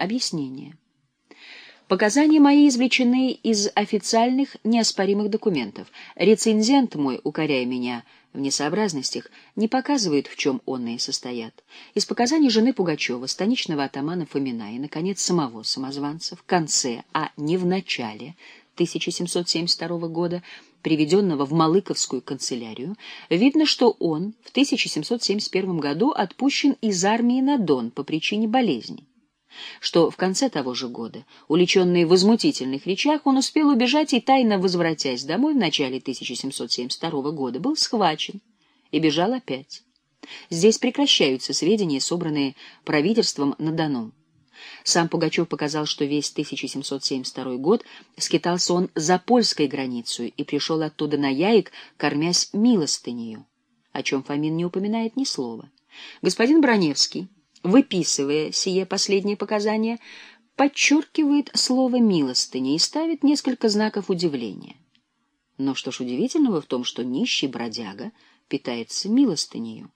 Объяснение. Показания мои извлечены из официальных неоспоримых документов. Рецензент мой, укоряя меня в несообразностях, не показывает, в чем онные состоят. Из показаний жены Пугачева, станичного атамана Фомина и, наконец, самого самозванца в конце, а не в начале 1772 года, приведенного в Малыковскую канцелярию, видно, что он в 1771 году отпущен из армии на Дон по причине болезни что в конце того же года, уличенный в возмутительных речах, он успел убежать и, тайно возвратясь домой в начале 1772 года, был схвачен и бежал опять. Здесь прекращаются сведения, собранные правительством на Дону. Сам Пугачев показал, что весь 1772 год скитался он за польской границей и пришел оттуда на Яик, кормясь милостынею, о чем Фомин не упоминает ни слова. Господин Броневский выписывая сие последнее показание, подчеркивает слово «милостыня» и ставит несколько знаков удивления. Но что ж удивительного в том, что нищий бродяга питается милостынею?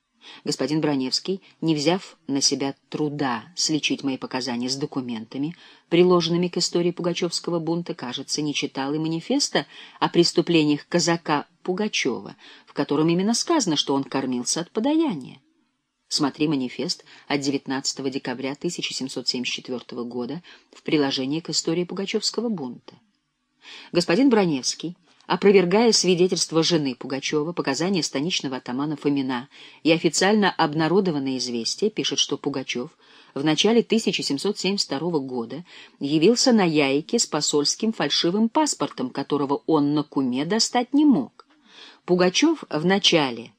Господин Броневский, не взяв на себя труда сличить мои показания с документами, приложенными к истории Пугачевского бунта, кажется, не читал и манифеста о преступлениях казака Пугачева, в котором именно сказано, что он кормился от подаяния. Смотри манифест от 19 декабря 1774 года в приложении к истории Пугачевского бунта. Господин Броневский, опровергая свидетельство жены Пугачева, показания станичного атамана Фомина и официально обнародованное известие, пишет, что Пугачев в начале 1772 года явился на Яйке с посольским фальшивым паспортом, которого он на куме достать не мог. Пугачев в начале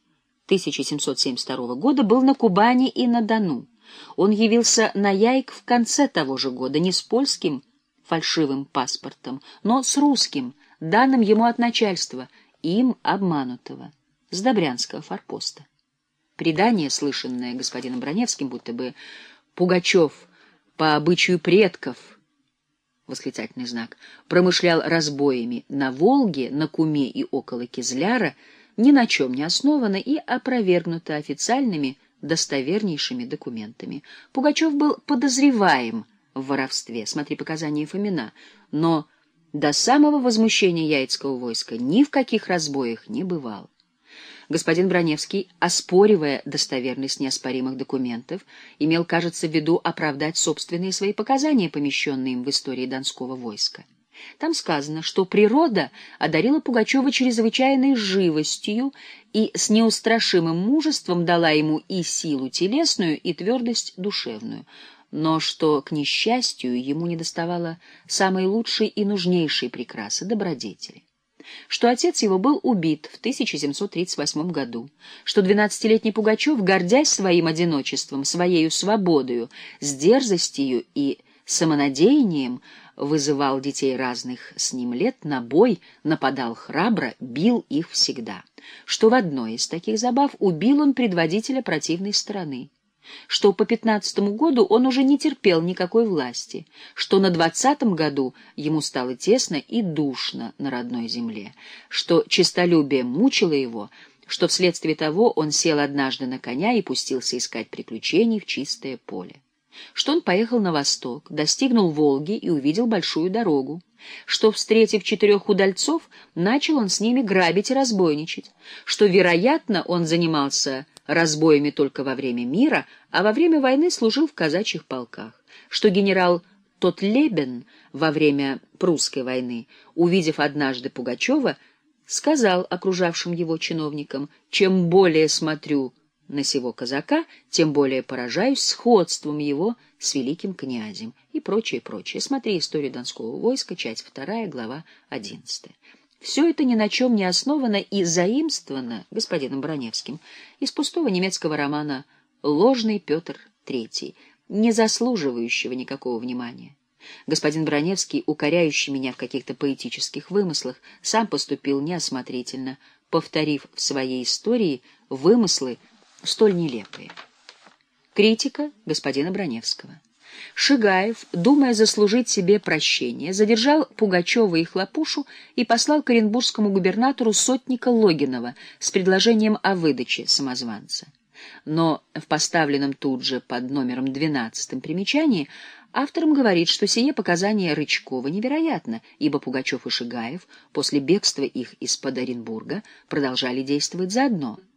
1772 года был на Кубани и на Дону. Он явился на Яйк в конце того же года не с польским фальшивым паспортом, но с русским, данным ему от начальства, им обманутого, с Добрянского форпоста. Предание, слышанное господином Броневским, будто бы Пугачев по обычаю предков, восклицательный знак, промышлял разбоями на Волге, на Куме и около Кизляра, ни на чем не основано и опровергнуто официальными достовернейшими документами. Пугачев был подозреваем в воровстве, смотри показания Фомина, но до самого возмущения Яицкого войска ни в каких разбоях не бывал. Господин Броневский, оспоривая достоверность неоспоримых документов, имел, кажется, в виду оправдать собственные свои показания, помещенные им в истории Донского войска. Там сказано, что природа одарила Пугачева чрезвычайной живостью и с неустрашимым мужеством дала ему и силу телесную, и твердость душевную, но что, к несчастью, ему недоставало самой лучшей и нужнейшей прекрасы — добродетели. Что отец его был убит в 1738 году, что двенадцатилетний Пугачев, гордясь своим одиночеством, своею свободою, с дерзостью и самонадеянием, вызывал детей разных с ним лет на бой, нападал храбро, бил их всегда. Что в одной из таких забав убил он предводителя противной стороны. Что по пятнадцатому году он уже не терпел никакой власти, что на двадцатом году ему стало тесно и душно на родной земле, что честолюбие мучило его, что вследствие того он сел однажды на коня и пустился искать приключений в чистое поле что он поехал на восток, достигнул Волги и увидел большую дорогу, что, встретив четырех удальцов, начал он с ними грабить и разбойничать, что, вероятно, он занимался разбоями только во время мира, а во время войны служил в казачьих полках, что генерал Тотлебен во время прусской войны, увидев однажды Пугачева, сказал окружавшим его чиновникам, «Чем более смотрю на сего казака, тем более поражаюсь сходством его с великим князем и прочее, прочее. Смотри историю Донского войска, часть 2, глава 11. Все это ни на чем не основано и заимствовано господином Броневским из пустого немецкого романа «Ложный Петр III», не заслуживающего никакого внимания. Господин Броневский, укоряющий меня в каких-то поэтических вымыслах, сам поступил неосмотрительно, повторив в своей истории вымыслы, столь нелепые. Критика господина Броневского. Шигаев, думая заслужить себе прощение, задержал Пугачева и Хлопушу и послал к оренбургскому губернатору сотника Логинова с предложением о выдаче самозванца. Но в поставленном тут же под номером 12 примечании Автором говорит, что сие показание Рычкова невероятно, ибо Пугачев и Шигаев после бегства их из-под Оренбурга продолжали действовать заодно —